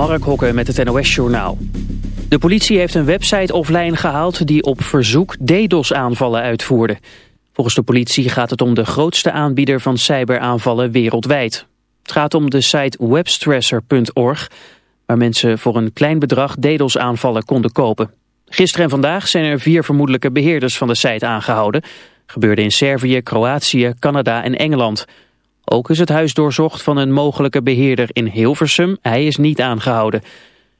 Mark Hokke met het NOS-journaal. De politie heeft een website offline gehaald die op verzoek DDoS-aanvallen uitvoerde. Volgens de politie gaat het om de grootste aanbieder van cyberaanvallen wereldwijd. Het gaat om de site webstresser.org, waar mensen voor een klein bedrag DDoS-aanvallen konden kopen. Gisteren en vandaag zijn er vier vermoedelijke beheerders van de site aangehouden. Gebeurde in Servië, Kroatië, Canada en Engeland... Ook is het huis doorzocht van een mogelijke beheerder in Hilversum. Hij is niet aangehouden.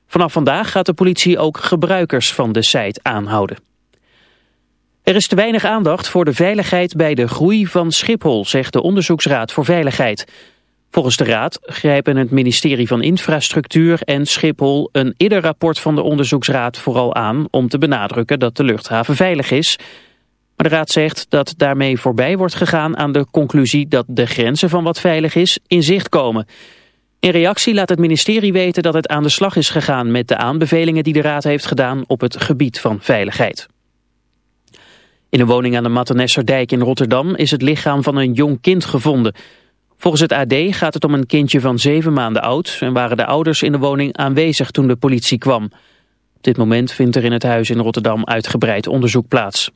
Vanaf vandaag gaat de politie ook gebruikers van de site aanhouden. Er is te weinig aandacht voor de veiligheid bij de groei van Schiphol, zegt de Onderzoeksraad voor Veiligheid. Volgens de raad grijpen het ministerie van Infrastructuur en Schiphol een eerder rapport van de onderzoeksraad vooral aan om te benadrukken dat de luchthaven veilig is maar de raad zegt dat daarmee voorbij wordt gegaan aan de conclusie dat de grenzen van wat veilig is in zicht komen. In reactie laat het ministerie weten dat het aan de slag is gegaan met de aanbevelingen die de raad heeft gedaan op het gebied van veiligheid. In een woning aan de Mattenesserdijk in Rotterdam is het lichaam van een jong kind gevonden. Volgens het AD gaat het om een kindje van zeven maanden oud en waren de ouders in de woning aanwezig toen de politie kwam. Op dit moment vindt er in het huis in Rotterdam uitgebreid onderzoek plaats.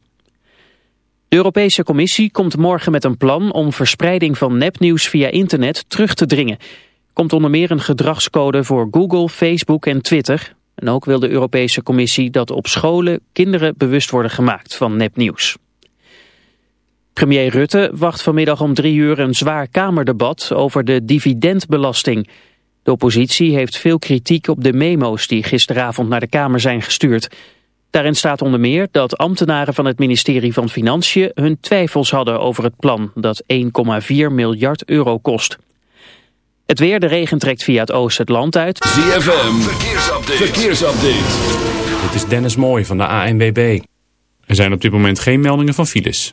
De Europese Commissie komt morgen met een plan om verspreiding van nepnieuws via internet terug te dringen. Komt onder meer een gedragscode voor Google, Facebook en Twitter. En ook wil de Europese Commissie dat op scholen kinderen bewust worden gemaakt van nepnieuws. Premier Rutte wacht vanmiddag om drie uur een zwaar kamerdebat over de dividendbelasting. De oppositie heeft veel kritiek op de memo's die gisteravond naar de Kamer zijn gestuurd. Daarin staat onder meer dat ambtenaren van het ministerie van Financiën hun twijfels hadden over het plan dat 1,4 miljard euro kost. Het weer, de regen trekt via het oosten het land uit. ZFM, verkeersupdate. verkeersupdate. Dit is Dennis Mooij van de ANWB. Er zijn op dit moment geen meldingen van files.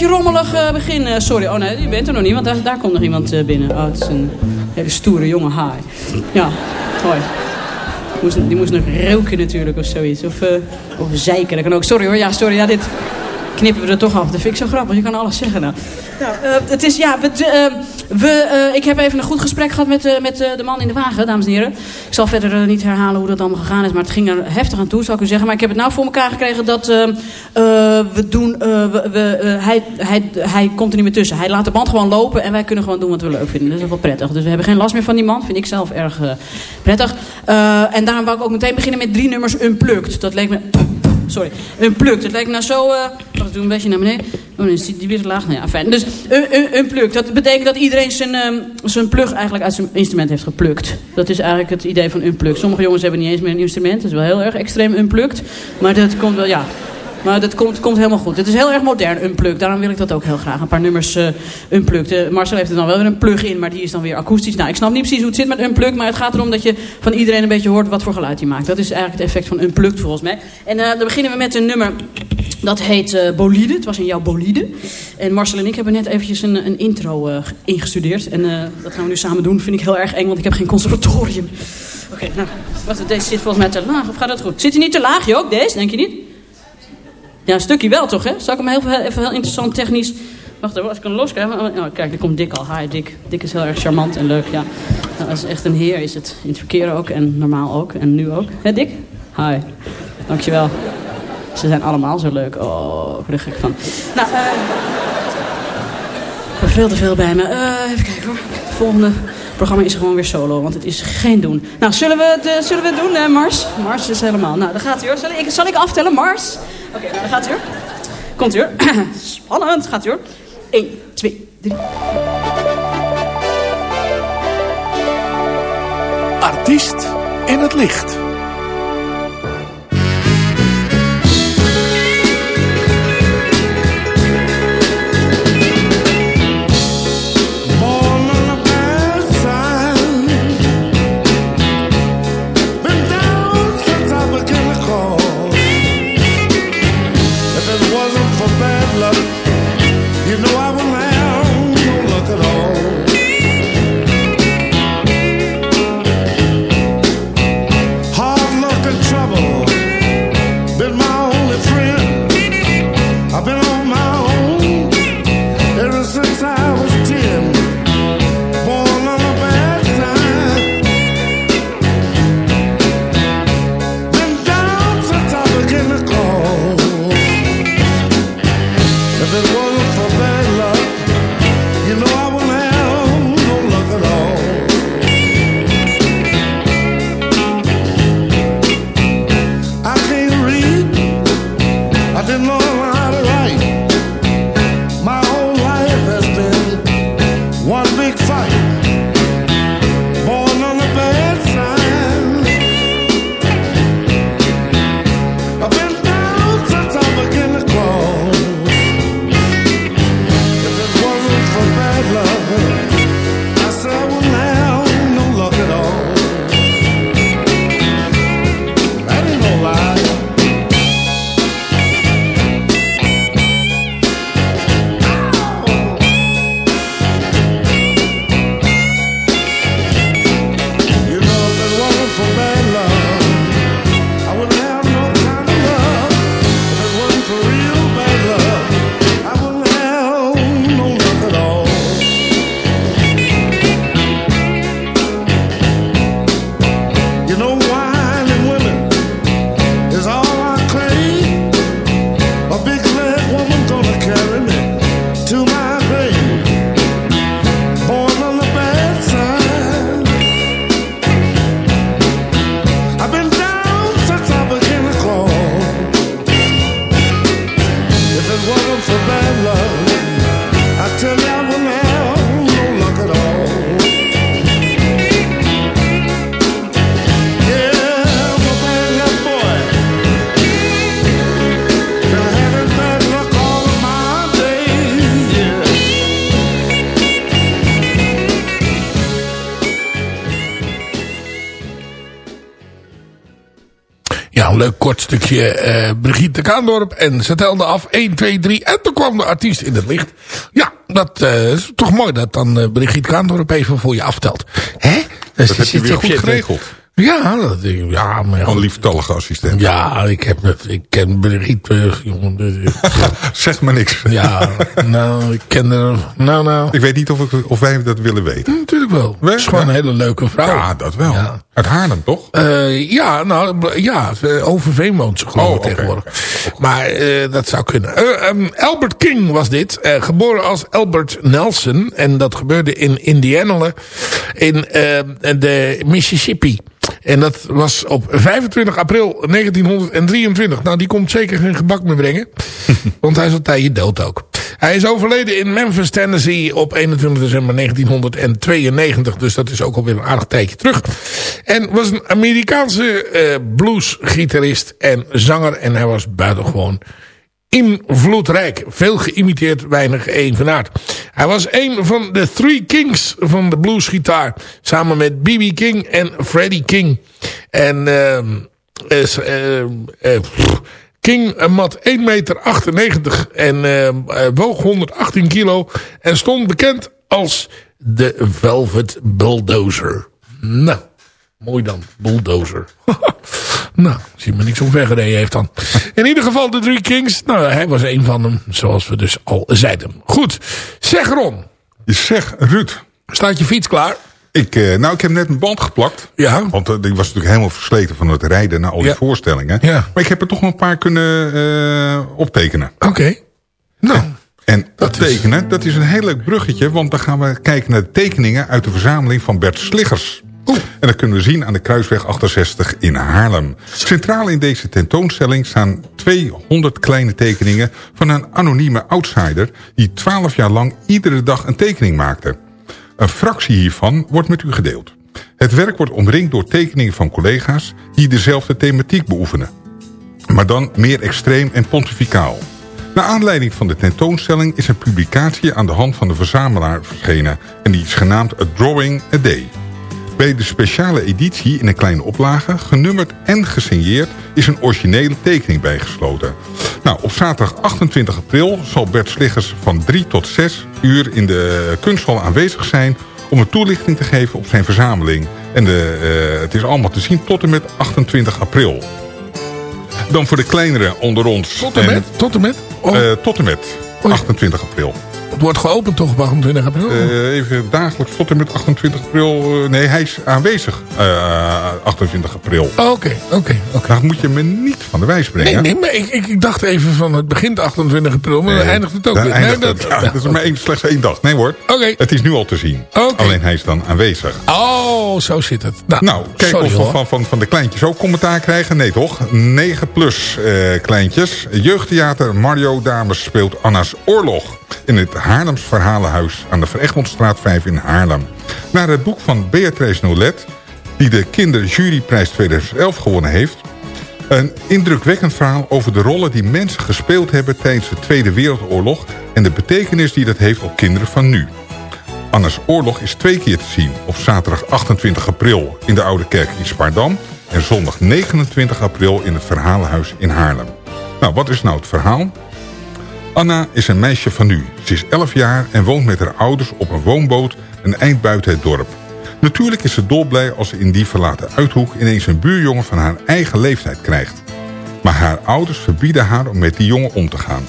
Beetje rommelig eh, begin. eh, sorry. Oh nee, u bent er nog niet, want daar, daar komt nog iemand eh, binnen. Oh, het is een hele stoere jonge haai. Ja, hoi. Die moest, die moest nog roken natuurlijk of zoiets. Of, of zeiken, dat kan ook. Sorry hoor, ja, sorry. Ja, dit knippen we er toch af. Dat vind ik zo grappig. Je kan alles zeggen nou. Nou, het is, ja, eh, we, eh, ik heb even een goed gesprek gehad met, eh, met eh, de man in de wagen, dames en heren. Ik zal verder niet herhalen hoe dat allemaal gegaan is, maar het ging er heftig aan toe, zou ik u zeggen. Maar ik heb het nou voor elkaar gekregen dat we doen, we, hij, hij, hij komt er niet meer tussen. Hij laat de band gewoon lopen en wij kunnen gewoon doen wat we leuk vinden. Dat is wel prettig. Dus we hebben geen last meer van die man, vind ik zelf erg prettig. En daarom wou ik ook meteen beginnen met drie nummers unplugged. Dat leek me sorry. Unplugged. Het lijkt nou zo... wacht, ik doe een beetje naar beneden. Oh, dan is die, weer laag. Nou ja, fijn. Dus un, unplugged. Dat betekent dat iedereen zijn, ehm, zijn plug eigenlijk uit zijn instrument heeft geplukt. Dat is eigenlijk het idee van unplugged. Sommige jongens hebben niet eens meer een instrument. Dat is wel heel erg extreem unplugged. Maar dat komt wel, ja... Maar dat komt, komt helemaal goed. Het is heel erg modern, unplugged. Daarom wil ik dat ook heel graag. Een paar nummers uh, unplugged. Uh, Marcel heeft er dan wel weer een plug in, maar die is dan weer akoestisch. Nou, ik snap niet precies hoe het zit met unplugged. Maar het gaat erom dat je van iedereen een beetje hoort wat voor geluid hij maakt. Dat is eigenlijk het effect van unplugged volgens mij. En uh, dan beginnen we met een nummer... Dat heet uh, Bolide. Het was in jouw Bolide. En Marcel en ik hebben net eventjes een, een intro ingestudeerd. En dat gaan we nu samen doen. Vind ik heel erg eng, want ik heb geen conservatorium. Oké, nou, deze zit volgens mij te laag. Of gaat dat goed? Zit hij niet te laag, Jook, deze? Denk je niet? Ja, een stukje wel toch, hè? Zal ik hem heel, even heel interessant technisch... Wacht even, als ik hem los krijg... Oh, kijk, daar komt Dick al. Hi, Dick. Dick is heel erg charmant en leuk, ja. Dat is echt een heer, is het. In het verkeer ook en normaal ook. En nu ook. Hè, Dick? Hi. Dankjewel. Ze zijn allemaal zo leuk. Oh, ik gek van. Nou, eh... Veel te veel bij me. Uh, even kijken hoor. Het volgende programma is gewoon weer solo, want het is geen doen. Nou, zullen we het, zullen we doen, hè, Mars? Mars is helemaal... Nou, daar gaat hij hoor. Zal ik, zal ik aftellen, Mars? Oké, nou, daar gaat hoor. Komt hoor. Spannend, gaat hoor. 1, 2, 3. Artiest in het licht. Kort stukje uh, Brigitte Kaandorp. En ze telde af 1, 2, 3. En toen kwam de artiest in het licht. Ja, dat uh, is toch mooi dat dan uh, Brigitte Kaandorp even voor je aftelt. Hè? Dat, dat heb je weer goed geregeld. Ja, dat, ja maar Een lieftallige assistent. Ja, ik heb het. Ik ken Brigitte. jongen. zeg maar niks. Ja, nou, ik ken haar. Nou, nou. Ik weet niet of, ik, of wij dat willen weten. Natuurlijk wel. Het is gewoon een hele leuke vrouw. Ja, dat wel. Ja. Uit Haarlem, toch? Uh, ja, nou, ja. Overveen woont ze geloof ik oh, tegenwoordig. Okay. Maar uh, dat zou kunnen. Uh, um, Albert King was dit. geboren als Albert Nelson. En dat gebeurde in Indiana. In de Mississippi. En dat was op 25 april 1923. Nou, die komt zeker geen gebak meer brengen. want hij is al tijdje dood ook. Hij is overleden in Memphis, Tennessee op 21 december 1992. Dus dat is ook alweer een aardig tijdje terug. En was een Amerikaanse eh, bluesgitarist en zanger. En hij was buitengewoon invloedrijk. Veel geïmiteerd, weinig evenaard. Hij was een van de Three Kings van de bluesgitaar. Samen met B.B. King en Freddie King. En ehm is, pff, King eh, mat 1,98 meter en ehm, eh, woog 118 kilo. En stond bekend als de Velvet Bulldozer. Nou, mooi dan, Bulldozer. nou, zie maar niks omvergereden heeft dan. In ieder geval de Three Kings. Nou, hij was een van hem, zoals we dus al zeiden. Goed, zeg Ron. Zeg, Ruud. Staat je fiets klaar? Ik, eh, nou, ik heb net een band geplakt. Ja. Want eh, ik was natuurlijk helemaal versleten van het rijden naar al die Ja. voorstellingen. Ja. Maar ik heb er toch nog een paar kunnen eh, optekenen. Oké. Nou, En Dat is- optekenen, dat is een heel leuk bruggetje. Want dan gaan we kijken naar de tekeningen uit de verzameling van Bert Sliggers. En dat kunnen we zien aan de Kruisweg 68 in Haarlem. Centraal in deze tentoonstelling staan 200 kleine tekeningen... van een anonieme outsider... die 12 jaar lang iedere dag een tekening maakte. Een fractie hiervan wordt met u gedeeld. Het werk wordt omringd door tekeningen van collega's... die dezelfde thematiek beoefenen maar dan meer extreem en pontificaal. Naar aanleiding van de tentoonstelling is een publicatie aan de hand van de verzamelaar verschenen... en die is genaamd A Drawing a Day. Bij de speciale editie in een kleine oplage, genummerd en gesigneerd... is een originele tekening bijgesloten. Nou, op zaterdag 28 april zal Bert Sliggers van 3 tot 6 uur in de kunsthal aanwezig zijn... om een toelichting te geven op zijn verzameling. En de, eh, het is allemaal te zien tot en met 28 april. Dan voor de kleinere onder ons. tot en met? Tot en met? Oh, eh, tot en met Oei. 28 april. Het wordt geopend toch op 28 april? Eh, even dagelijks tot en met 28 april. eh, nee, hij is aanwezig eh, 28 april. Oh, Oké, oké. Daar moet je me niet van de wijs brengen. Nee, nee, maar ik, ik, ik dacht even van het begint 28 april, maar dan eindigt het ook weer. eindigt Nee, het. dat- Ja, dat is maar één, slechts één dag. Nee hoor, Oké. het is nu al te zien. Alleen hij is dan aanwezig. Oh, zo zit het. Nou, Nou, kijk sorry of we van, van, van de kleintjes ook commentaar krijgen. Nee toch? 9 plus eh, kleintjes. Jeugdtheater Mario Dames speelt Anna's Oorlog. In het Haarlems Verhalenhuis aan de Veregmondstraat 5 in Haarlem. Naar het boek van Beatrice Nolet... die de Kinderjuryprijs 2011 gewonnen heeft... Een indrukwekkend verhaal over de rollen die mensen gespeeld hebben... tijdens de Tweede Wereldoorlog... en de betekenis die dat heeft op kinderen van nu. Anna's Oorlog is twee keer te zien. Op zaterdag 28 april in de Oude Kerk in Spaardam... en zondag 29 april in het Verhalenhuis in Haarlem. Nou, wat is nou het verhaal? Anna is een meisje van nu. Ze is 11 jaar en woont met haar ouders op een woonboot... een eind buiten het dorp. Natuurlijk is ze dolblij als ze in die verlaten uithoek... ineens een buurjongen van haar eigen leeftijd krijgt. Maar haar ouders verbieden haar om met die jongen om te gaan.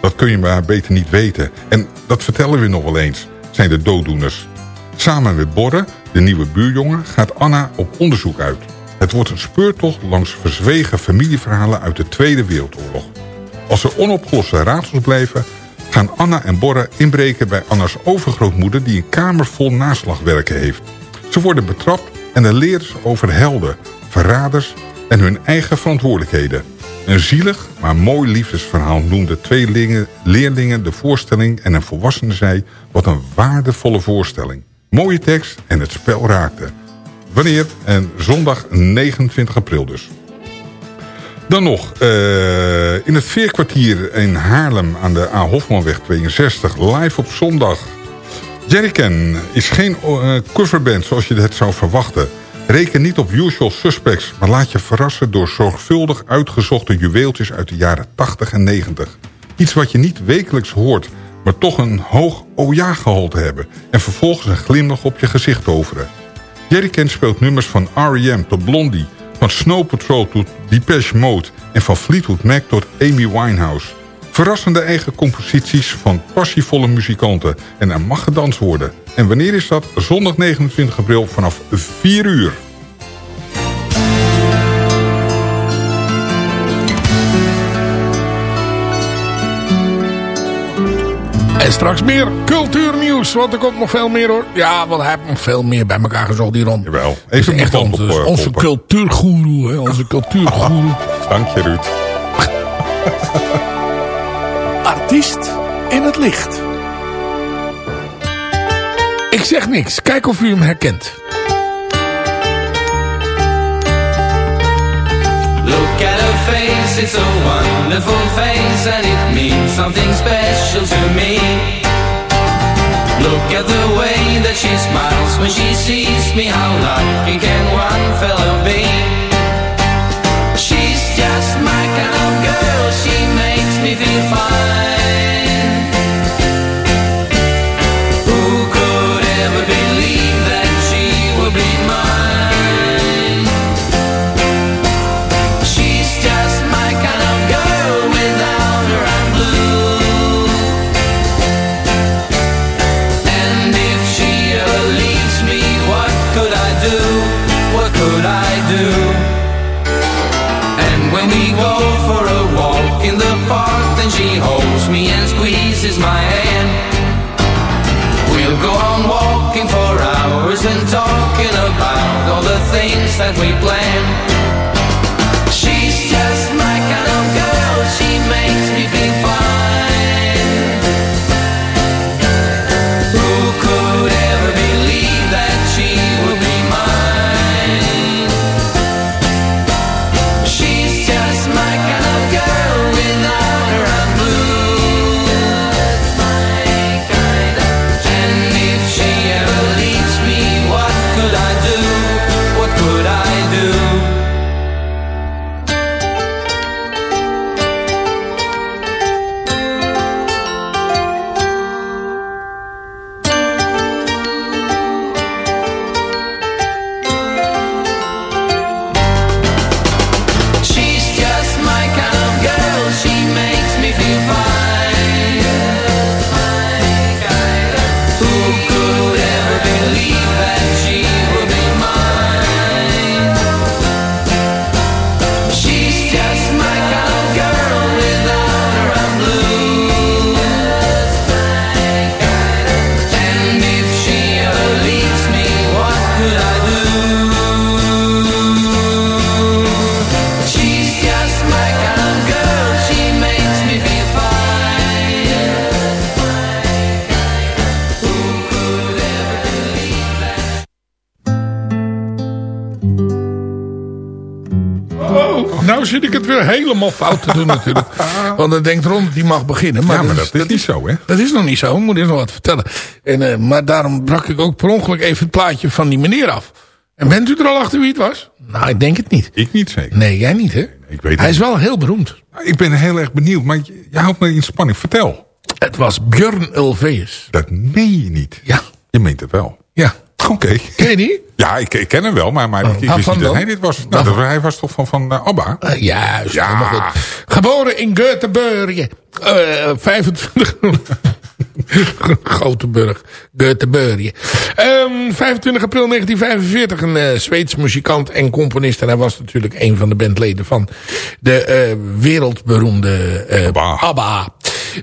Dat kun je maar beter niet weten. En dat vertellen we nog wel eens, zijn de dooddoeners. Samen met Borre, de nieuwe buurjongen, gaat Anna op onderzoek uit. Het wordt een speurtocht langs verzwegen familieverhalen uit de Tweede Wereldoorlog. Als er onopgeloste raadsels blijven, gaan Anna en Borre inbreken bij Anna's overgrootmoeder... die een kamer vol naslagwerken heeft. Ze worden betrapt en dan leren ze over helden, verraders en hun eigen verantwoordelijkheden. Een zielig, maar mooi liefdesverhaal noemden twee lingen- leerlingen de voorstelling... en een volwassene zei, wat een waardevolle voorstelling. Mooie tekst en het spel raakte. Wanneer? En zondag 29 april dus. Dan nog, eh, in het Veerkwartier in Haarlem aan de A. Hofmanweg 62, live op zondag. Jerrycan is geen eh, coverband zoals je het zou verwachten. Reken niet op usual suspects, maar laat je verrassen door zorgvuldig uitgezochte juweeltjes uit de jaren 80 en 90. Iets wat je niet wekelijks hoort, maar toch een hoog oh ja hebben... en vervolgens een glimlach op je gezicht toveren. Jerrycan speelt nummers van R.E.M. tot Blondie... van Snow Patrol tot Depeche Mode... en van Fleetwood Mac tot Amy Winehouse. Verrassende eigen composities van passievolle muzikanten... en er mag gedanst worden. En wanneer is dat? Zondag 29 april vanaf 4 uur. En straks meer cultuurnieuws, want er komt nog veel meer hoor. Ja, want hij heeft nog veel meer bij elkaar gezocht, die Ron. Jawel. Is Even echt een onze, op, eh, onze poppen. cultuurgoeroe, hè, onze cultuurgoeroe. Dank je, Ruud. Artiest in het licht. Ik zeg niks, kijk of u hem herkent. Look at her face, it's a wonderful face and it means something special to me. Look at the way that she smiles when she sees me, how lucky can one fellow be? She's just my kind of girl, she makes me feel fine. We planned. Weer helemaal fout te doen natuurlijk. Want dan denkt Ron, die mag beginnen. Maar, Ja, maar dat is niet zo, hè? Dat is nog niet zo, ik moet eerst nog wat vertellen. En, eh, maar daarom brak ik ook per ongeluk even het plaatje van die meneer af. En bent u er al achter wie het was? Nou, ik denk het niet. Ik niet zeker. Nee, jij niet hè? Ik weet Hij is wel heel beroemd. Ik ben heel erg benieuwd, maar je, je houdt me in spanning. Vertel. Het was Björn Ulvaeus. Dat meen je niet. Ja. Je meent het wel. Ja. Oké. Ken je die? Ja, ik, ik ken hem wel, maar, maar Oh, ik wist waarvan niet dat hij dit was. Nou, dat, hij was toch van, van eh, ABBA? Eh, juist. Ja. helemaal goed. Geboren in Göteborg. Eh 25... Gothenburg. Göteborg. Ehm 25 april 1945. Een eh Zweeds muzikant en componist. En hij was natuurlijk een van de bandleden van de eh, wereldberoemde eh, ABBA. ABBA.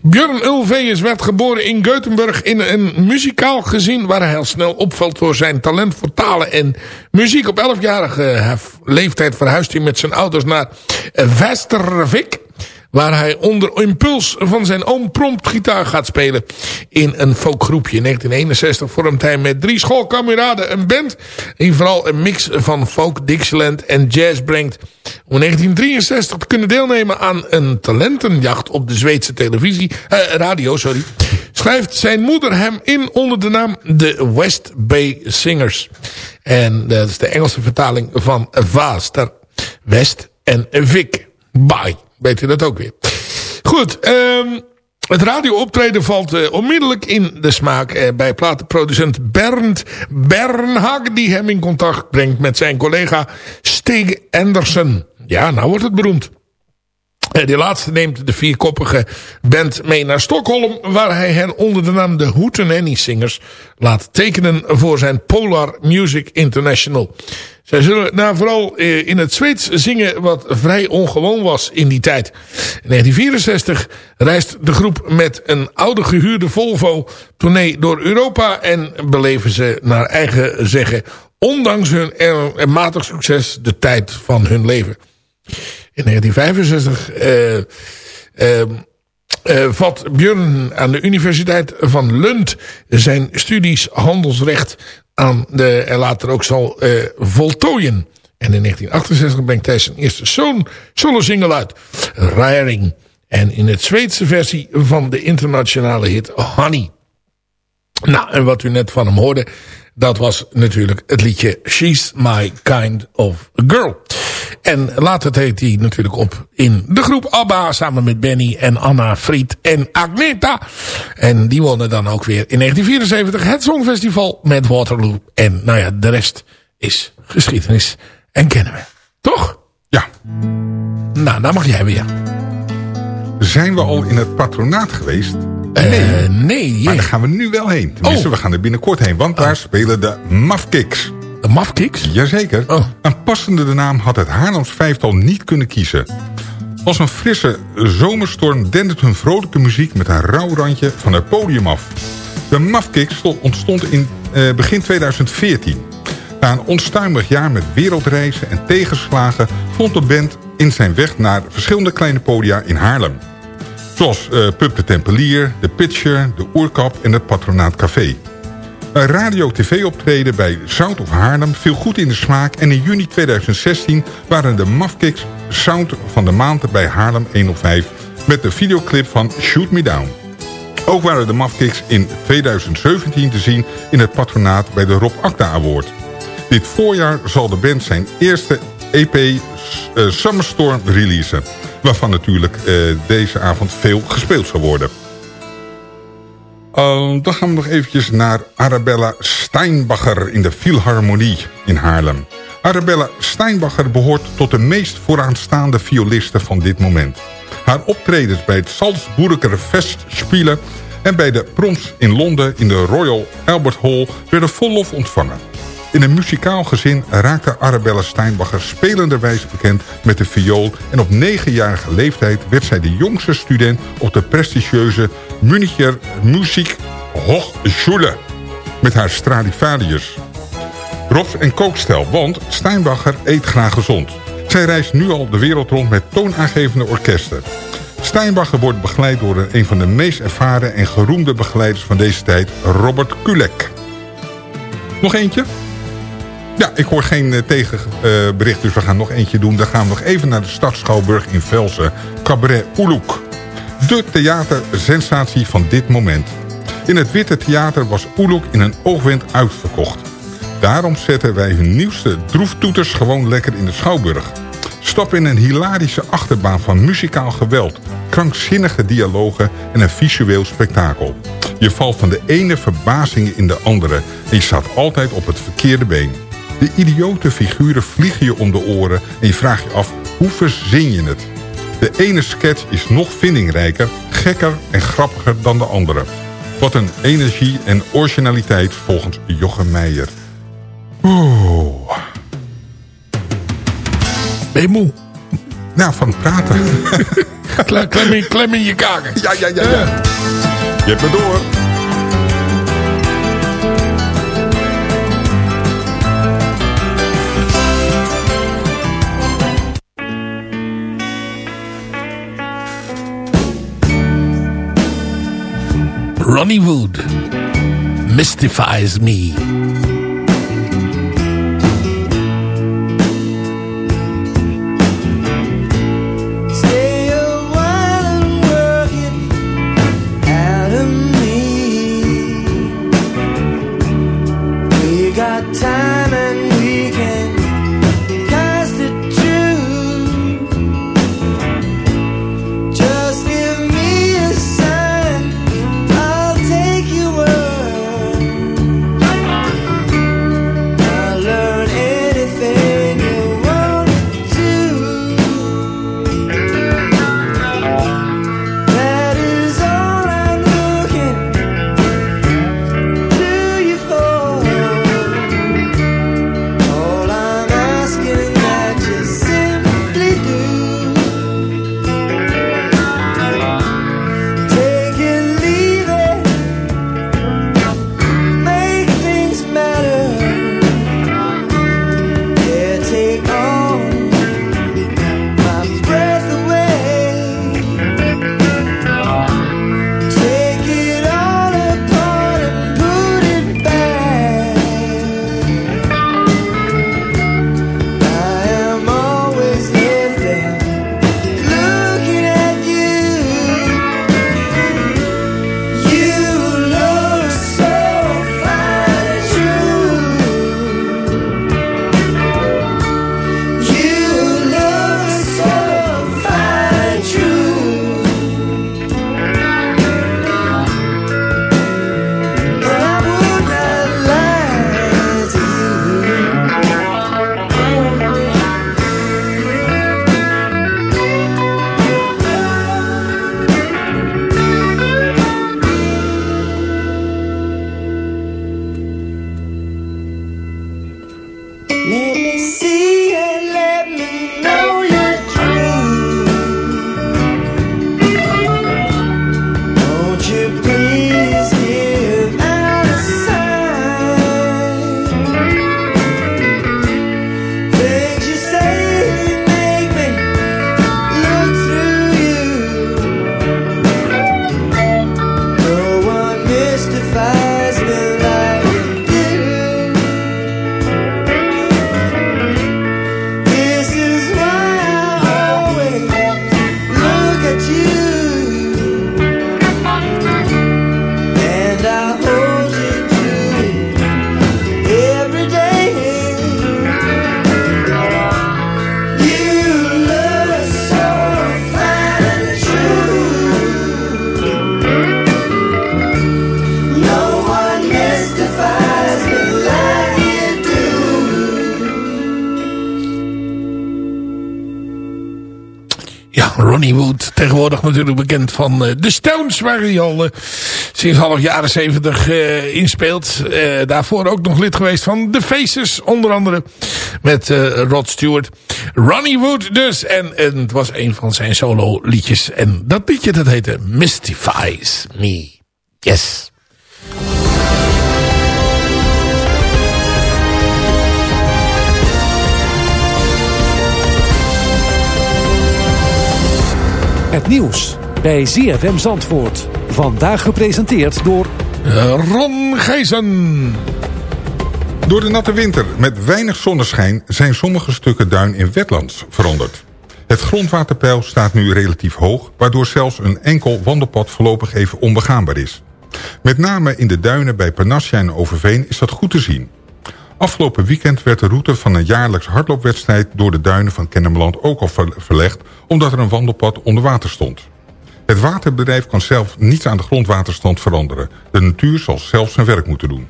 Björn Ulvaeus werd geboren in Göteborg in een muzikaal gezin waar hij al snel opvalt door zijn talent voor talen en muziek. Op 11-jarige hef- leeftijd verhuisde hij met zijn ouders naar Västervik. Waar hij onder impuls van zijn oom prompt gitaar gaat spelen in een folkgroepje. In 1961 vormt hij met drie schoolkameraden een band. Die vooral een mix van folk, Dixieland en jazz brengt. Om in 1963 te kunnen deelnemen aan een talentenjacht op de Zweedse televisie, eh, radio, sorry. Schrijft zijn moeder hem in onder de naam de West Bay Singers. En dat is de Engelse vertaling van Vaster, West en Vic. Bye. Weet u dat ook weer. Goed, ehm, het radiooptreden valt eh, onmiddellijk in de smaak eh, bij platenproducent Bernd Bernhag... die hem in contact brengt met zijn collega Stig Anderson. Ja, nou wordt het beroemd. En die laatste neemt de vierkoppige band mee naar Stockholm... waar hij hen onder de naam de Hootenanny Singers laat tekenen... voor zijn Polar Music International. Zij zullen nou, vooral eh, in het Zweeds zingen wat vrij ongewoon was in die tijd. In 1964 reist de groep met een oude gehuurde Volvo tournee door Europa... en beleven ze naar eigen zeggen, ondanks hun matig succes, de tijd van hun leven. In 1965 eh, eh, eh, vat Björn aan de Universiteit van Lund zijn studies handelsrecht aan de, en later ook zal eh, voltooien. En in 1968 brengt hij zijn eerste zoon solo single uit, Raring. En in het Zweedse versie van de internationale hit Honey. Nou, en wat u net van hem hoorde, dat was natuurlijk het liedje She's My Kind of Girl. En later treedt hij natuurlijk op in de groep ABBA samen met Benny en Anna Fried en Agneta. En die wonnen dan ook weer in 1974 het Songfestival met Waterloo. En nou ja, de rest is geschiedenis en kennen we. Toch? Ja. Nou, daar mag jij weer. Zijn we al in het patronaat geweest? Nee. nee, Maar daar gaan we nu wel heen. Tenminste, Oh. we gaan er binnenkort heen. Want daar spelen de Mafkicks. De Mafkicks? Jazeker. Oh. Een passende de naam had het Haarlems vijftal niet kunnen kiezen. Als een frisse zomerstorm dendert hun vrolijke muziek met een rauw randje van het podium af. De Mafkicks ontstond in eh, begin 2014. Na een onstuimig jaar met wereldreizen en tegenslagen... vond de band in zijn weg naar verschillende kleine podia in Haarlem. Zoals eh Pub de Tempelier, de Pitcher, de Oerkap en het Patronaat Café. Een radio-tv-optreden bij Sound of Haarlem viel goed in de smaak... en in juni 2016 waren de Mafkicks Sound van de maand bij Haarlem 105... met de videoclip van Shoot Me Down. Ook waren de Mafkicks in 2017 te zien in het patronaat bij de Rob Acta Award. Dit voorjaar zal de band zijn eerste EP eh, Summer Storm releasen... waarvan natuurlijk eh, deze avond veel gespeeld zal worden. Uh, dan gaan we nog eventjes naar Arabella Steinbacher in de Philharmonie in Haarlem. Arabella Steinbacher behoort tot de meest vooraanstaande violisten van dit moment. Haar optredens bij het Salzburger Festspielen en bij de proms in Londen in de Royal Albert Hall werden vol lof ontvangen. In een muzikaal gezin raakte Arabella Steinbacher spelenderwijs bekend met de viool... en op negenjarige leeftijd werd zij de jongste student op de prestigieuze Müncher Musikhochschule... met haar Stradivarius. Robs en kookstijl, want Steinbacher eet graag gezond. Zij reist nu al de wereld rond met toonaangevende orkesten. Steinbacher wordt begeleid door een van de meest ervaren en geroemde begeleiders van deze tijd, Robert Kulek. Nog eentje? Ja, ik hoor geen eh, tegenbericht, dus we gaan nog eentje doen. Dan gaan we nog even naar de Stad Schouwburg in Velsen. Cabaret Oeloek. De theatersensatie van dit moment. In het Witte Theater was Oeloek in een oogwenk uitverkocht. Daarom zetten wij hun nieuwste droeftoeters gewoon lekker in de Schouwburg. Stap in een hilarische achterbaan van muzikaal geweld, krankzinnige dialogen en een visueel spektakel. Je valt van de ene verbazing in de andere en je staat altijd op het verkeerde been. De idiote figuren vliegen je om de oren en je vraagt je af hoe verzin je het. De ene sketch is nog vindingrijker, gekker en grappiger dan de andere. Wat een energie en originaliteit volgens Jochem Meijer. Oeh. Ben je moe? Nou, van het praten. Klem, in, klem in je kaken. Ja, ja, ja, ja. Je hebt me door. Ronnie Wood mystifies me. Natuurlijk bekend van The Stones, waar hij al uh, sinds half jaren zeventig uh, inspeelt. daarvoor ook nog lid geweest van The Faces, onder andere met Rod Stewart. Ronnie Wood dus, en, en het was een van zijn solo liedjes. En dat liedje dat heette Mystifies Me. Yes. Het nieuws bij ZFM Zandvoort. Vandaag gepresenteerd door... Ron Gijzen. Door de natte winter met weinig zonneschijn zijn sommige stukken duin in wetlands veranderd. Het grondwaterpeil staat nu relatief hoog, waardoor zelfs een enkel wandelpad voorlopig even onbegaanbaar is. Met name in de duinen bij Panassia en Overveen is dat goed te zien. Afgelopen weekend werd de route van een jaarlijks hardloopwedstrijd... door de duinen van Kennemerland ook al verlegd... omdat er een wandelpad onder water stond. Het waterbedrijf kan zelf niets aan de grondwaterstand veranderen. De natuur zal zelf zijn werk moeten doen.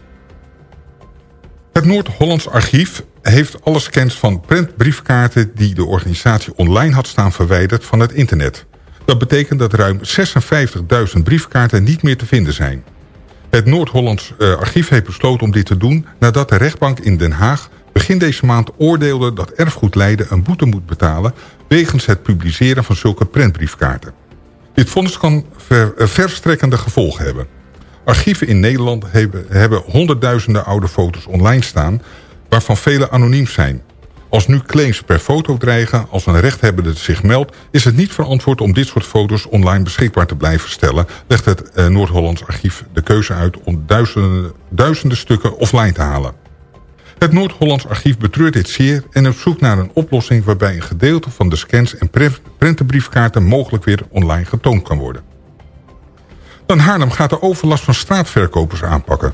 Het Noord-Hollands Archief heeft alle scans van printbriefkaarten... die de organisatie online had staan verwijderd van het internet. Dat betekent dat ruim 56.000 briefkaarten niet meer te vinden zijn. Het Noord-Hollands uh, Archief heeft besloten om dit te doen... nadat de rechtbank in Den Haag begin deze maand oordeelde... dat Erfgoed Leiden een boete moet betalen... wegens het publiceren van zulke prentbriefkaarten. Dit vonnis kan uh, verstrekkende gevolgen hebben. Archieven in Nederland hebben, hebben honderdduizenden oude foto's online staan... waarvan vele anoniem zijn... Als nu claims per foto dreigen, als een rechthebbende zich meldt... is het niet verantwoord om dit soort foto's online beschikbaar te blijven stellen... legt het eh, Noord-Hollands Archief de keuze uit om duizenden, duizenden stukken offline te halen. Het Noord-Hollands Archief betreurt dit zeer en op zoek naar een oplossing... waarbij een gedeelte van de scans en prentenbriefkaarten mogelijk weer online getoond kan worden. Dan Haarlem gaat de overlast van straatverkopers aanpakken.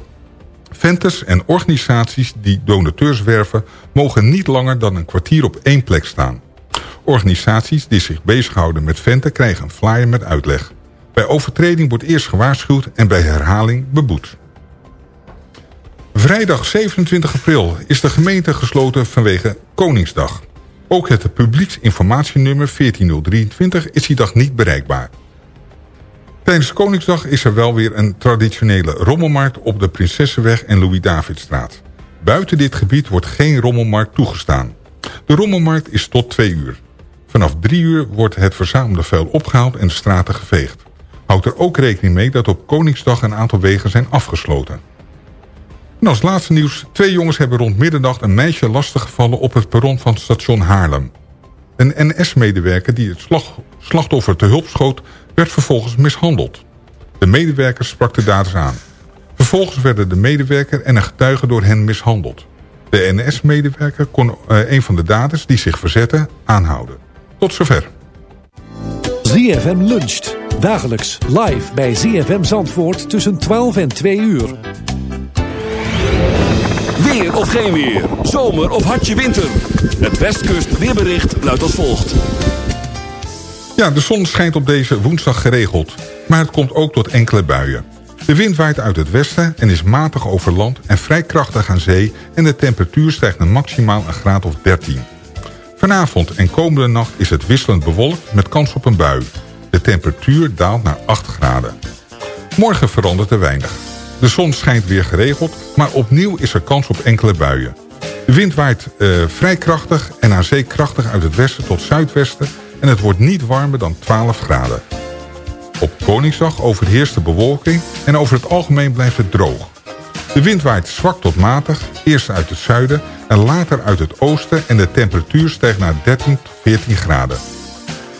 Ventes en organisaties die donateurs werven... mogen niet langer dan een kwartier op één plek staan. Organisaties die zich bezighouden met venten krijgen een flyer met uitleg. Bij overtreding wordt eerst gewaarschuwd en bij herhaling beboet. Vrijdag 27 april is de gemeente gesloten vanwege Koningsdag. Ook het publieksinformatienummer 14023 is die dag niet bereikbaar. Tijdens Koningsdag is er wel weer een traditionele rommelmarkt op de Prinsessenweg en Louis-Davidstraat. Buiten dit gebied wordt geen rommelmarkt toegestaan. De rommelmarkt is tot 2 uur. Vanaf 3 uur wordt het verzamelde vuil opgehaald en de straten geveegd. Houd er ook rekening mee dat op Koningsdag een aantal wegen zijn afgesloten. En als laatste nieuws, twee jongens hebben rond middernacht een meisje lastiggevallen op het perron van station Haarlem. Een NS-medewerker die het slachtoffer te hulp schoot werd vervolgens mishandeld. De medewerker sprak de daders aan. Vervolgens werden de medewerker en een getuige door hen mishandeld. De NS-medewerker kon uh, een van de daders die zich verzetten aanhouden. Tot zover. ZFM luncht. Dagelijks live bij ZFM Zandvoort tussen 12 en 2 uur. Weer of geen weer. Zomer of hartje winter. Het Westkust weerbericht luidt als volgt. Ja, de zon schijnt op deze woensdag geregeld. Maar het komt ook tot enkele buien. De wind waait uit het westen en is matig over land en vrij krachtig aan zee... en de temperatuur stijgt naar maximaal een graad of 13. Vanavond en komende nacht is het wisselend bewolkt met kans op een bui. De temperatuur daalt naar 8 graden. Morgen verandert er weinig. De zon schijnt weer geregeld, maar opnieuw is er kans op enkele buien. De wind waait uh, vrij krachtig en aan zee krachtig uit het westen tot zuidwesten en het wordt niet warmer dan 12 graden. Op Koningsdag overheerst de bewolking en over het algemeen blijft het droog. De wind waait zwak tot matig, eerst uit het zuiden en later uit het oosten... en de temperatuur stijgt naar 13 tot 14 graden.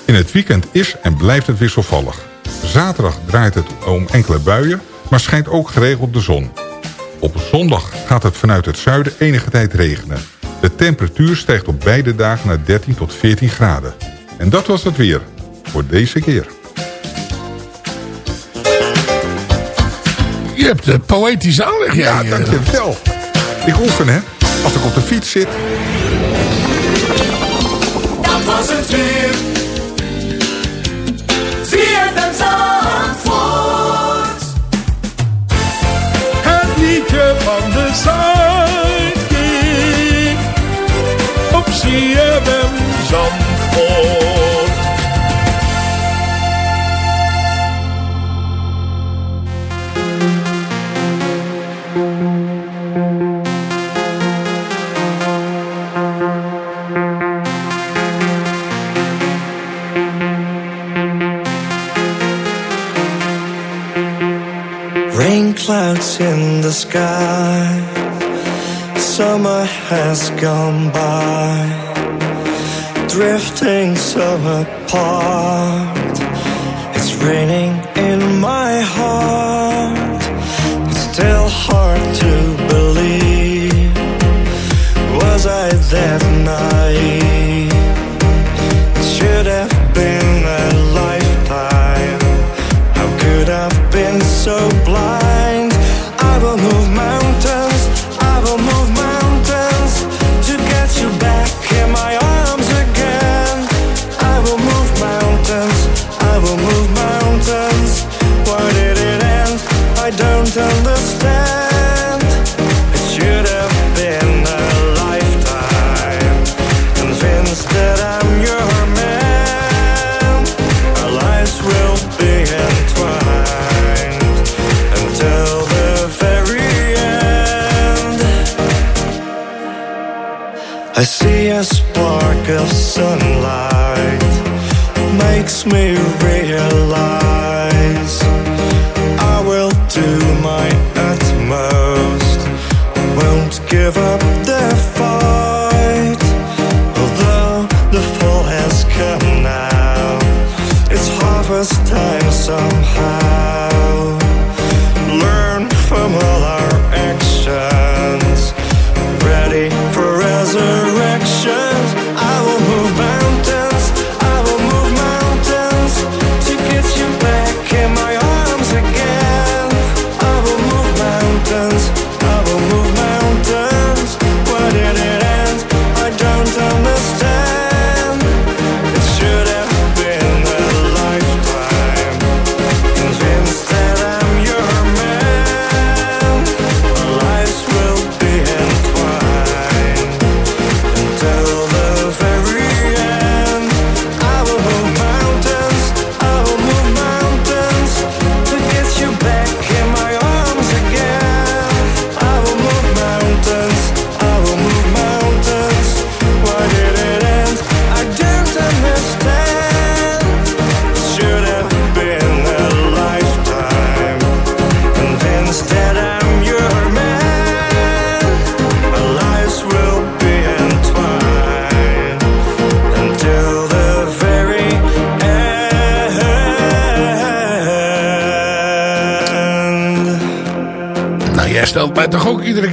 In het weekend is en blijft het wisselvallig. Zaterdag draait het om enkele buien, maar schijnt ook geregeld de zon. Op zondag gaat het vanuit het zuiden enige tijd regenen. De temperatuur stijgt op beide dagen naar 13 tot 14 graden. En dat was het weer voor deze keer. Je hebt de poëtische aanleg. Ja, ja dankjewel. Ik oefen, hè. Als ik op de fiets zit. Dat was het weer. Zuidkiek. Op CFM Zandvoort.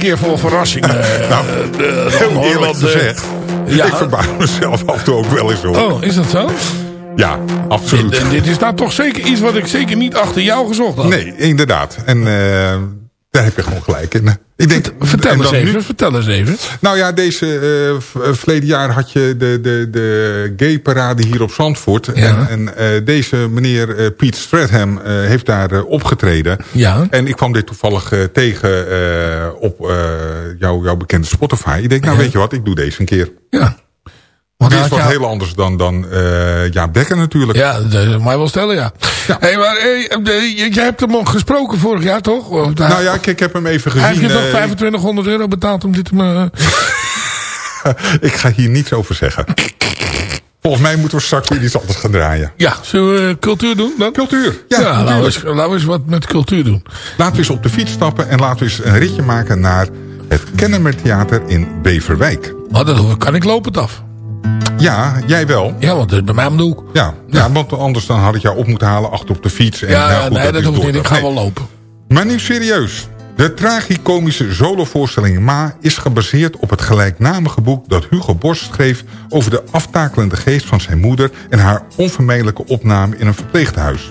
Keer voor verrassingen. nou, eh, heel eerlijk want, eh, gezegd. ja. Ik verbaas mezelf af en toe ook wel eens hoor. Oh, is dat zo? Ja, absoluut. Dit, dit is nou toch zeker iets wat ik zeker niet achter jou gezocht had. Nee, inderdaad. En eh, daar heb je gewoon gelijk in. Ik denk, Vertel en eens even, nu- vertel eens even. nou ja, deze eh, eh, verleden jaar had je de, de, de gay-parade hier op Zandvoort. Ja. En, en eh, deze meneer eh, Piet Stradham eh, heeft daar eh, opgetreden. Ja. En ik kwam dit toevallig eh, tegen eh, op eh, jouw jouw bekende Spotify. Ik denk, nou Ja. weet je wat, ik doe deze een keer. Ja. Want is wat jou- heel anders dan, dan eh Jaap Dekker natuurlijk. Ja, dat mag je wel stellen, ja. Hey, maar je- hebt hem al gesproken vorig jaar, toch? Of Nou ja, ik, ik heb hem even Hij gezien. heeft je toch eh, 2500 euro betaald om dit te... me- ik ga hier niets over zeggen. Volgens mij moeten we straks weer iets anders gaan draaien. Ja, zullen we cultuur doen dan? Cultuur, ja, Ja, laten, we eens, laten we eens wat met cultuur doen. Laten we eens op de fiets stappen en laten we eens een ritje maken naar het Kennemer Theater in Beverwijk. Oh, dat kan ik lopend af. Ja, jij wel. Ja, want het is bij mij om de hoek. Ja, ja. want anders dan had ik jou op moeten halen achter op de fiets. En, Ja, nou goed, nee, dat is hoeft niet. Ik ga wel lopen. Maar nu serieus. De tragicomische solovoorstelling Ma is gebaseerd op het gelijknamige boek dat Hugo Borst schreef over de aftakelende geest van zijn moeder en haar onvermijdelijke opname in een verpleeghuis.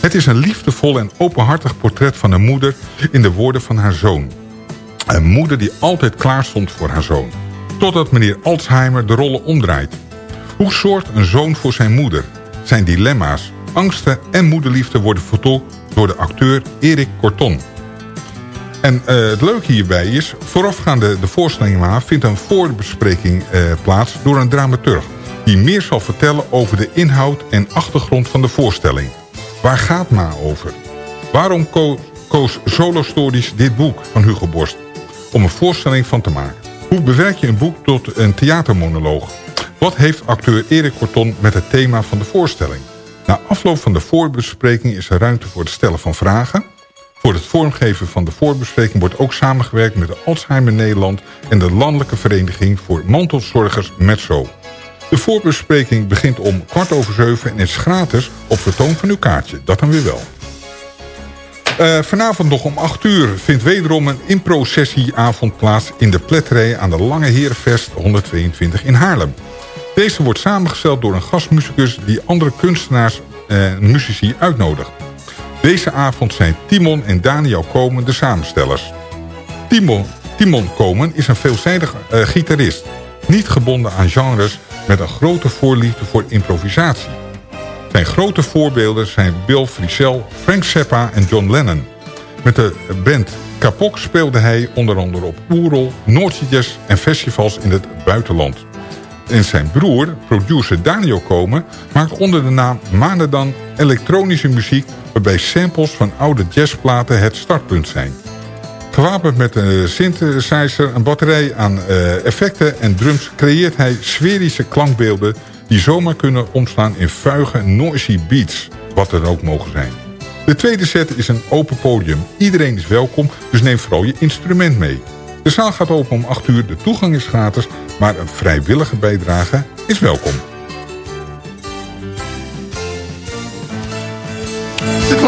Het is een liefdevol en openhartig portret van een moeder in de woorden van haar zoon. Een moeder die altijd klaar stond voor haar zoon. Totdat meneer Alzheimer de rollen omdraait. Hoe zorgt een zoon voor zijn moeder? Zijn dilemma's, angsten en moederliefde worden vertolkt door de acteur Erik Corton. En eh, het leuke hierbij is, voorafgaande de voorstelling vindt een voorbespreking eh, plaats door een dramaturg. Die meer zal vertellen over de inhoud en achtergrond van de voorstelling. Waar gaat Ma over? Waarom ko- koos Solo dit boek van Hugo Borst? om een voorstelling van te maken. Hoe bewerk je een boek tot een theatermonoloog? Wat heeft acteur Erik Corton met het thema van de voorstelling? Na afloop van de voorbespreking is er ruimte voor het stellen van vragen. Voor het vormgeven van de voorbespreking wordt ook samengewerkt met de Alzheimer Nederland... en de Landelijke Vereniging voor Mantelzorgers Metso. De voorbespreking begint om kwart over zeven en is gratis op vertoon van uw kaartje. Dat dan weer wel. Uh, vanavond nog om 8 uur vindt wederom een impro-sessieavond plaats... in de pletterij aan de Lange Herenvest 122 in Haarlem. Deze wordt samengesteld door een gastmuzikus... die andere kunstenaars en uh, muzici uitnodigt. Deze avond zijn Timon en Daniel Komen de samenstellers. Timon, Timon Komen is een veelzijdig uh, gitarist. Niet gebonden aan genres met een grote voorliefde voor improvisatie. Zijn grote voorbeelden zijn Bill Frisell, Frank Zappa en John Lennon. Met de band Kapok speelde hij onder andere op Oerol, Noordse Jazz en festivals in het buitenland. En zijn broer, producer Daniel Komen, maakt onder de naam Manedan elektronische muziek... waarbij samples van oude jazzplaten het startpunt zijn. Gewapend met een synthesizer, een batterij aan uh, effecten en drums... creëert hij sferische klankbeelden die zomaar kunnen omslaan in vuige, noisy beats, wat er ook mogen zijn. De tweede set is een open podium. Iedereen is welkom, dus neem vooral je instrument mee. De zaal gaat open om 8 uur, de toegang is gratis, maar een vrijwillige bijdrage is welkom.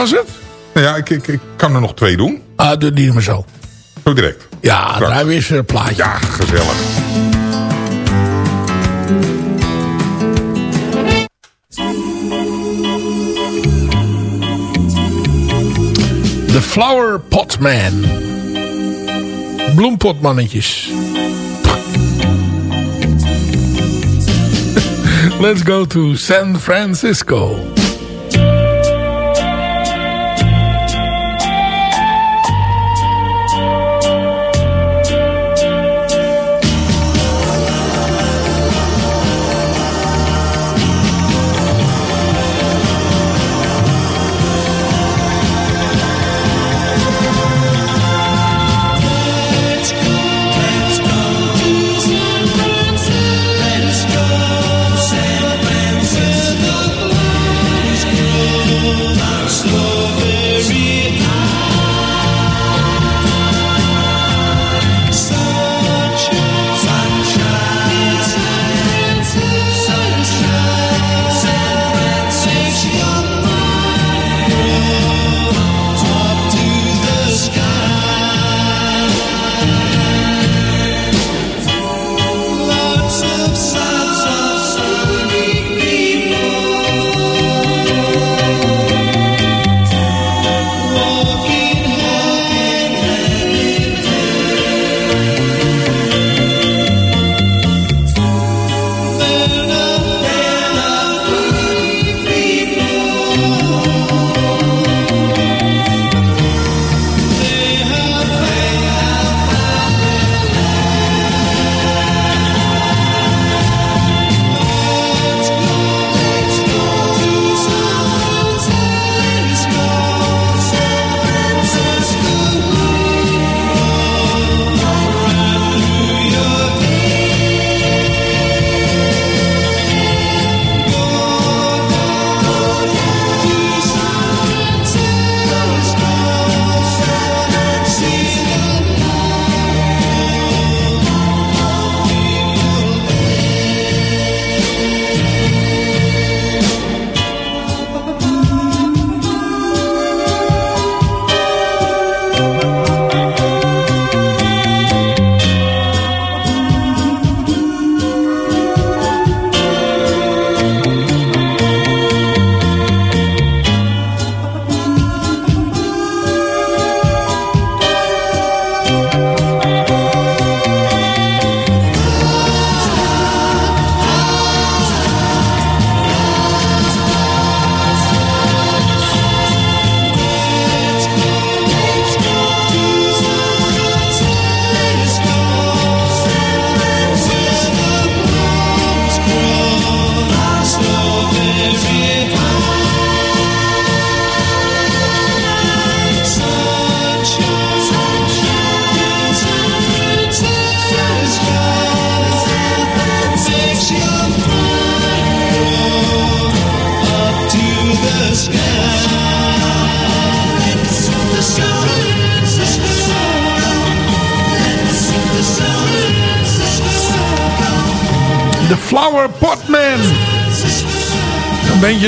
Was het? Nou ja, ik, ik, ik kan er nog twee doen. Ah, doe die maar zo. Zo direct. Ja, daar weer een plaatje. Ja, gezellig. The Flower Pot Man. Bloempotmannetjes. Let's go to San Francisco.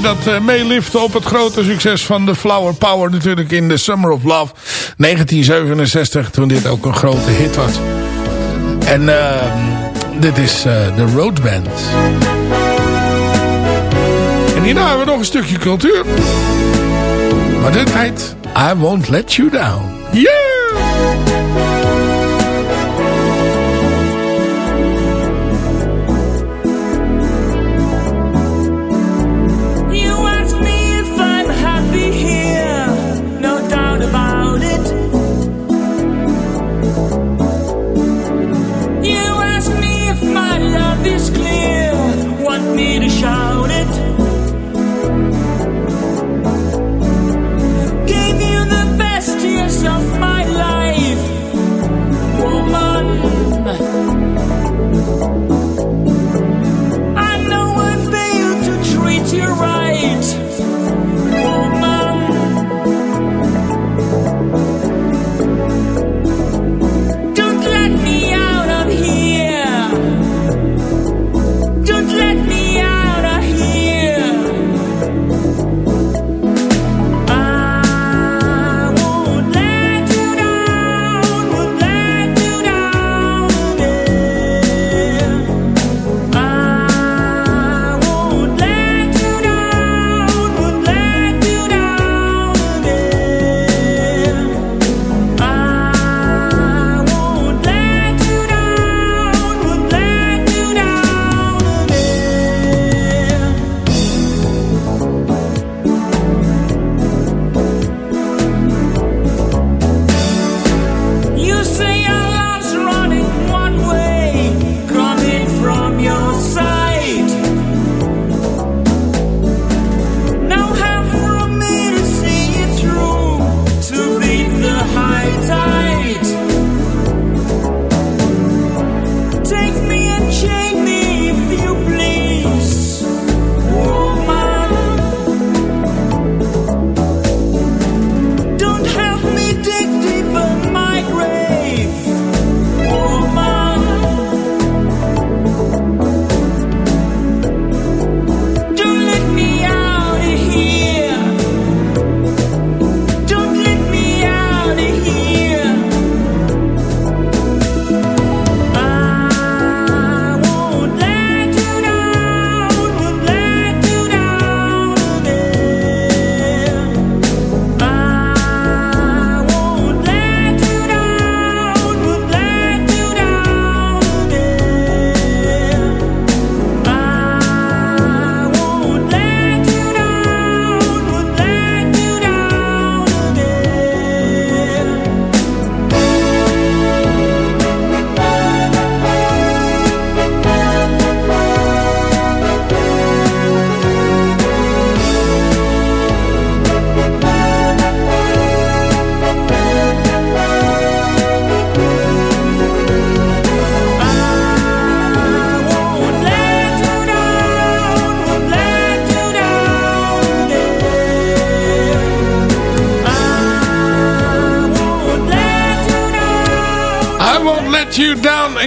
Dat uh, meelifte op het grote succes van The Flower Power natuurlijk in The Summer of Love 1967. Toen dit ook een grote hit was. En uh, dit is uh, The Road Band. En hierna hebben we nog een stukje cultuur. Maar dit heet I Won't Let You Down. Yeah!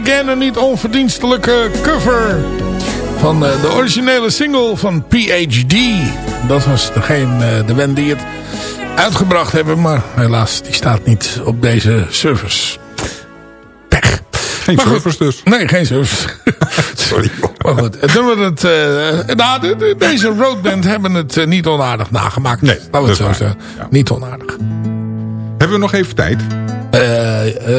Again. Een niet onverdienstelijke cover van eh, de originele single van PhD. Dat was degene, eh, de band die het uitgebracht hebben. Maar helaas, die staat niet op deze service. Pech. Geen servers dus. Nee, geen service. Sorry. Maar goed, doen we het, eh, nou, de- de- deze roadband hebben het niet onaardig nagemaakt. Nee, Laten we het dat zo. Niet onaardig. Hebben we nog even tijd?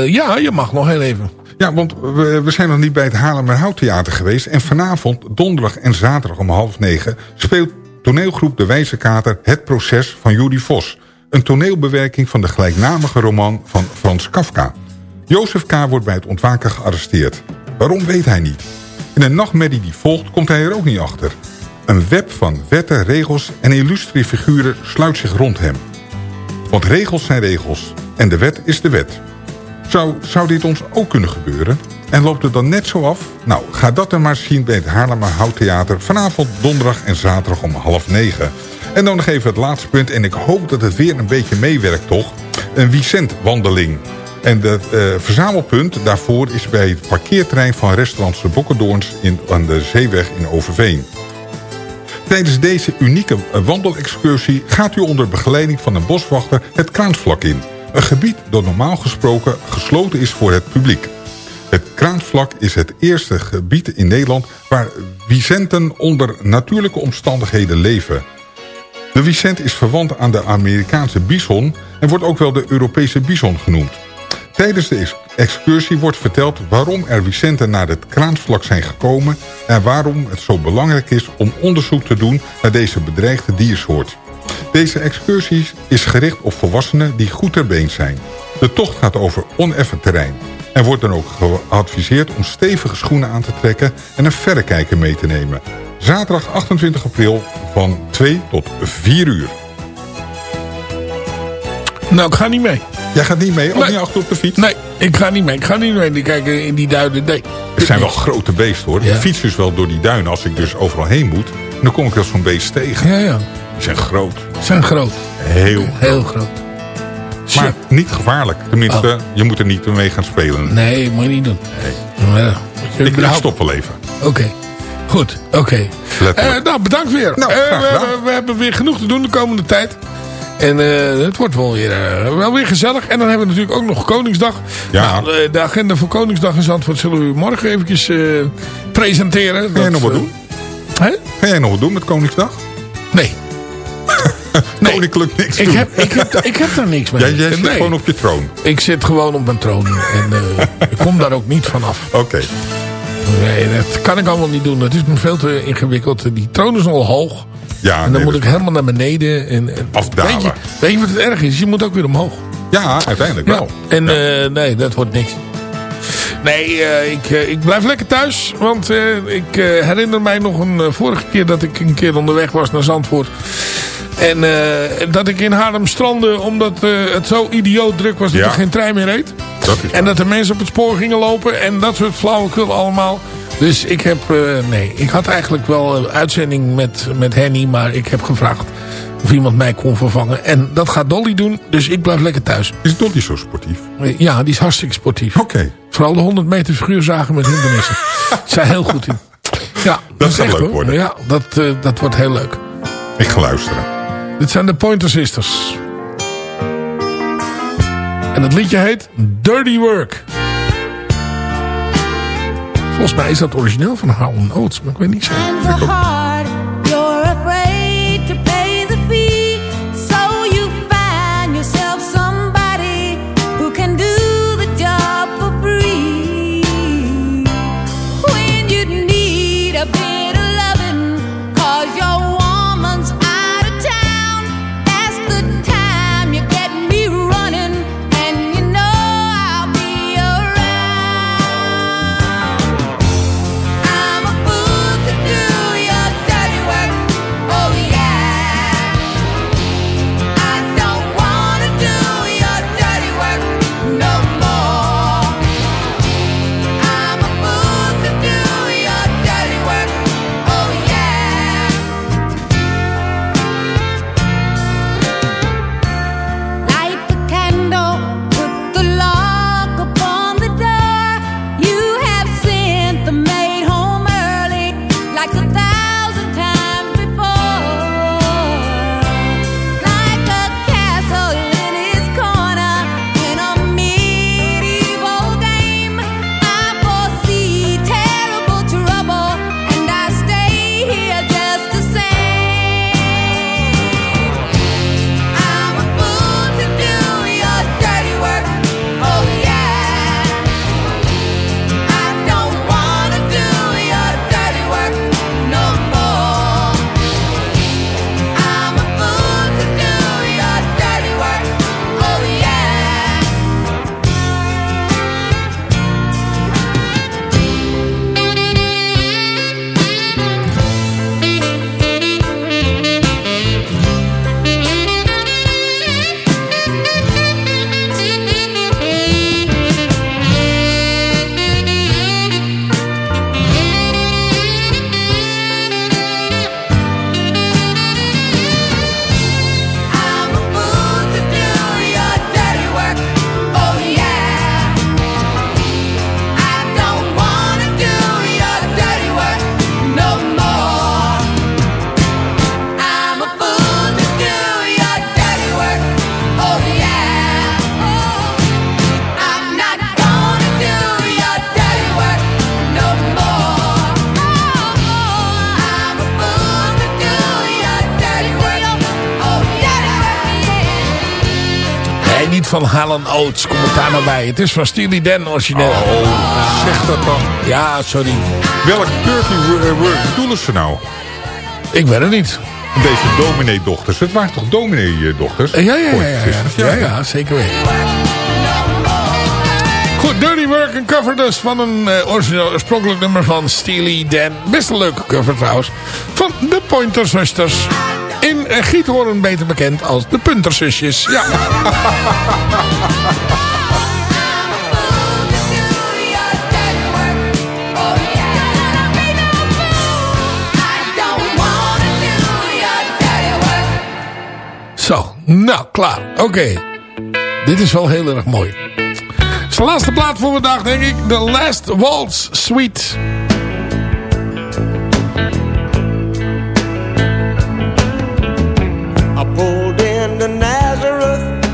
Ja, je mag nog heel even. Ja, want we, zijn nog niet bij het Haarlemmerhout Theater geweest. En vanavond, donderdag en zaterdag om half negen... speelt toneelgroep De Wijze Kater Het Proces van Judy Vos. Een toneelbewerking van de gelijknamige roman van Frans Kafka. Jozef K. wordt bij het ontwaken gearresteerd. Waarom weet hij niet. In een nachtmerrie die volgt komt hij er ook niet achter. Een web van wetten, regels en illustre figuren sluit zich rond hem. Want regels zijn regels en de wet is de wet. Zou, zou dit ons ook kunnen gebeuren? En loopt het dan net zo af? Nou, ga dat dan maar zien bij het Haarlemmer Houttheater... vanavond donderdag en zaterdag om half negen. En dan nog even het laatste punt... en ik hoop dat het weer een beetje meewerkt, toch? Een Vicent-wandeling. En het eh, verzamelpunt daarvoor is bij het parkeerterrein van restaurant de Bokkendoorns in, aan de Zeeweg in Overveen. Tijdens deze unieke eh, wandelexcursie gaat u onder begeleiding van een boswachter het Kraansvlak in. Een gebied dat normaal gesproken gesloten is voor het publiek. Het Kraansvlak is het eerste gebied in Nederland waar Vicenten onder natuurlijke omstandigheden leven. De Vicent is verwant aan de Amerikaanse bison en wordt ook wel de Europese bison genoemd. Tijdens de ex- excursie wordt verteld waarom er Vicenten naar het kraansvlak zijn gekomen... en waarom het zo belangrijk is om onderzoek te doen naar deze bedreigde diersoort. Deze excursie is gericht op volwassenen die goed ter been zijn. De tocht gaat over oneffen terrein. En wordt dan ook geadviseerd om stevige schoenen aan te trekken... en een verrekijker mee te nemen. Zaterdag 28 april van 2 tot 4 uur. Nou, ik ga niet mee. Jij gaat niet mee? Ook Nee. niet achter op de fiets? Nee, ik ga niet mee. Ik ga niet mee. Die kijken in die duinen. Nee. Het zijn wel grote beesten hoor. Ja. Ik fiets dus wel door die duinen als ik dus overal heen moet. En dan kom ik wel zo'n beest tegen. Ja, ja. Zijn groot. Zijn groot. Heel Heel groot. Maar niet gevaarlijk. Tenminste, je moet er niet mee gaan spelen. Oh. Nee, moet je niet doen. Nee. Je Ik, stop wel even. Oké. Goed, oké. Letterlijk. Eh, nou, bedankt weer. Nou, Eh, we, hebben weer genoeg te doen de komende tijd. En eh, het wordt wel weer, wel weer gezellig. En dan hebben we natuurlijk ook nog Koningsdag. Ja. Nou, de agenda voor Koningsdag in Zandvoort zullen we u morgen eventjes presenteren. Ga jij Dat, nog wat doen? Hè? Ga jij nog wat doen met Koningsdag? Nee. Koninklijk niks Ik doen. heb, ik, heb, ik heb daar niks mee. Jij, jij zit Nee. gewoon op je troon. Ik zit gewoon op mijn troon. En eh, ik kom daar ook niet vanaf. Oké. Nee, dat kan ik allemaal niet doen. Dat is me veel te ingewikkeld. Die troon is nogal hoog. Ja, en dan nee, moet ik helemaal naar beneden. En, en Afdalen. Weet je, weet je wat het erg is? Je moet ook weer omhoog. Ja, uiteindelijk Ja. wel. En eh, nee, dat wordt niks. Nee, eh, ik, ik blijf lekker thuis. Want ik herinner mij nog een vorige keer dat ik een keer onderweg was naar Zandvoort. En eh, dat ik in Haarlem strandde omdat eh, het zo idioot druk was dat Ja. er geen trein meer reed. Dat is En dat er mensen op het spoor gingen lopen en dat soort flauwekul allemaal. Dus ik heb, eh, nee, ik had eigenlijk wel een uitzending met, met Henny, maar ik heb gevraagd of iemand mij kon vervangen. En dat gaat Dolly doen, dus ik blijf lekker thuis. Is Dolly zo sportief? Ja, die is hartstikke sportief. Oké. Vooral de 100 meter figuurzagen met hindernissen. Zij heel goed in. Ja, dat, is gaat leuk hoor. worden. Ja, dat, dat wordt heel leuk. Ik ga luisteren. Dit zijn de Pointer Sisters. En het liedje heet Dirty Work. Volgens mij is dat origineel van Howlin' Oates, maar ik weet niet zeker. Van Helen Oates. Kom het daar nou bij. Het is van Steely Dan origineel. Oh, zeg dat dan. Ja, sorry. Welke dirty wo- work bedoelen ze nou? Ik weet het niet. Deze dominee-dochters. Het waren toch dominee-dochters? Ja, ja, ja. Ja, ja, ja, zeker weten. Goed, Dirty Work, een cover dus van een eh, origineel, oorspronkelijk nummer van Steely Dan. Best een leuke cover trouwens. Van de Pointer Sisters. In uh, Giethoorn beter bekend als de Punterzusjes. Ja. Zo, nou, klaar. Oké. Dit is wel heel erg mooi. De laatste plaat voor vandaag, denk ik. The Last Waltz Suite. I pulled into Nazareth,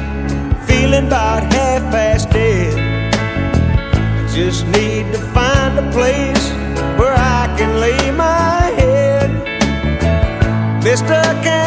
feeling about half past dead. I just need to find a place where I can lay my head. Can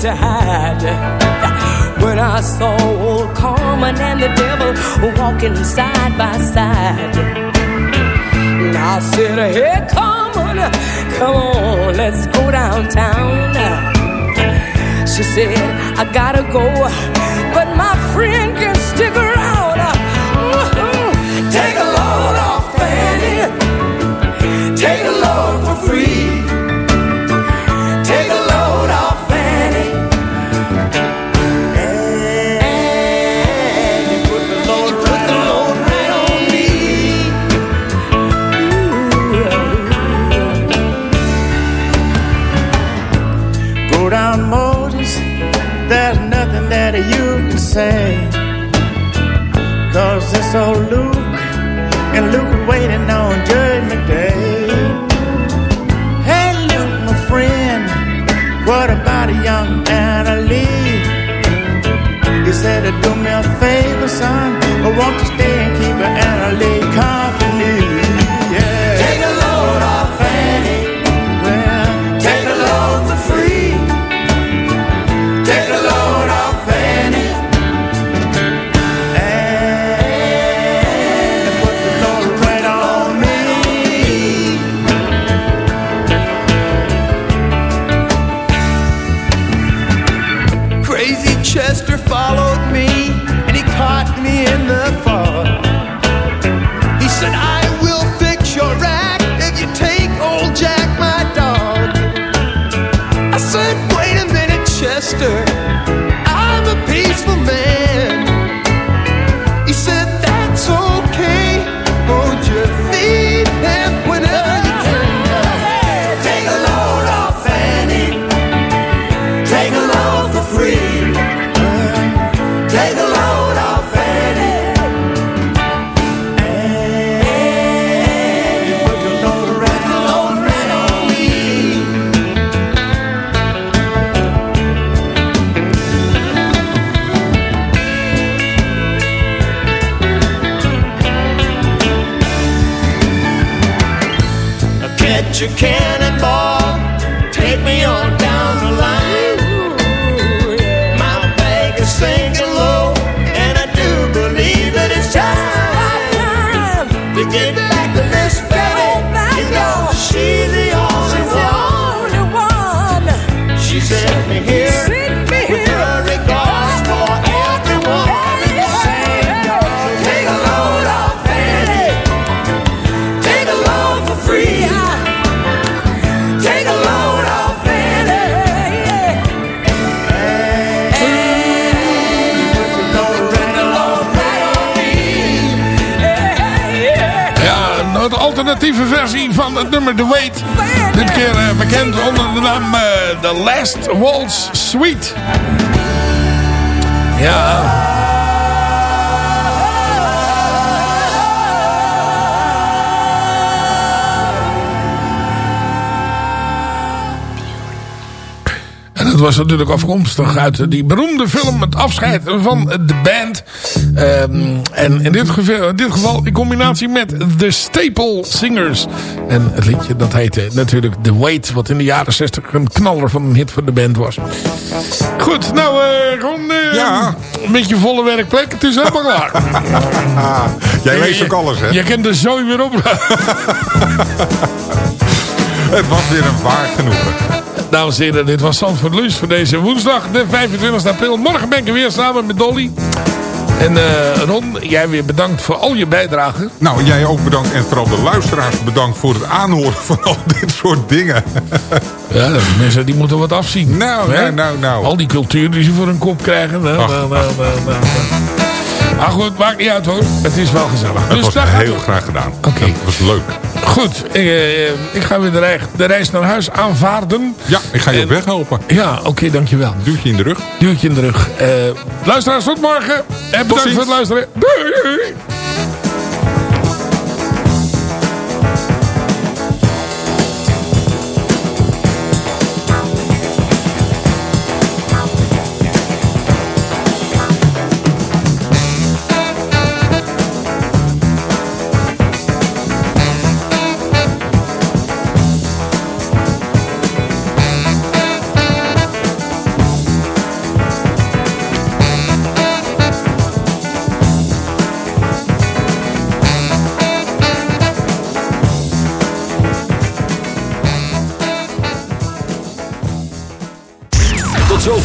to hide. When I saw old Carmen and the devil walking side by side, and I said, Hey, Carmen, come on, let's go downtown. She said, I gotta go, but my friend can stick around. Old Luke, and Luke waiting on Judgment Day. Hey, Luke, my friend, what about a young Anna Lee? He said, to Do me a favor, son, or won't you stay and keep Anna Lee company? sister alternatieve versie van het nummer The Wait. Dit keer eh, bekend onder de naam eh, The Last Waltz Suite. Ja. En dat was natuurlijk afkomstig uit die beroemde film Het afscheid van de band. Ehm, en in dit, geval, in dit geval in combinatie met The Staple Singers. En het liedje dat heette natuurlijk The Wait. Wat in de jaren 60 een knaller van een hit voor de band was. Goed, nou eh, gewoon eh, Ja. een beetje volle werkplek. Het is helemaal klaar. Jij leest ook alles, hè? Je kent de zooi weer op. Het was weer een waar genoegen. Dames en heren, dit was Zandvoort Lunch voor deze woensdag, de 25 april. Morgen ben ik er weer samen met Dolly. En eh, Ron, jij weer bedankt voor al je bijdragen. Nou, jij ook bedankt. En vooral de luisteraars bedankt voor het aanhoren van al dit soort dingen. Ja, die mensen die moeten wat afzien. Nou, Hè? nou, nou, nou. Al die cultuur die ze voor hun kop krijgen. Nou, nou, nou, nou, nou. Maar goed, maakt niet uit hoor. Het is wel gezellig. Het was daar gaat heel het. graag gedaan. Oké. Het was leuk. Goed, ik, eh, ik ga weer de reis, de reis naar huis aanvaarden. Ja, ik ga je En- op weg helpen. Ja, oké, dankjewel. Duwtje in de rug. Duwtje in de rug. Eh, luisteraars, tot morgen. En bedankt voor het luisteren. Doei!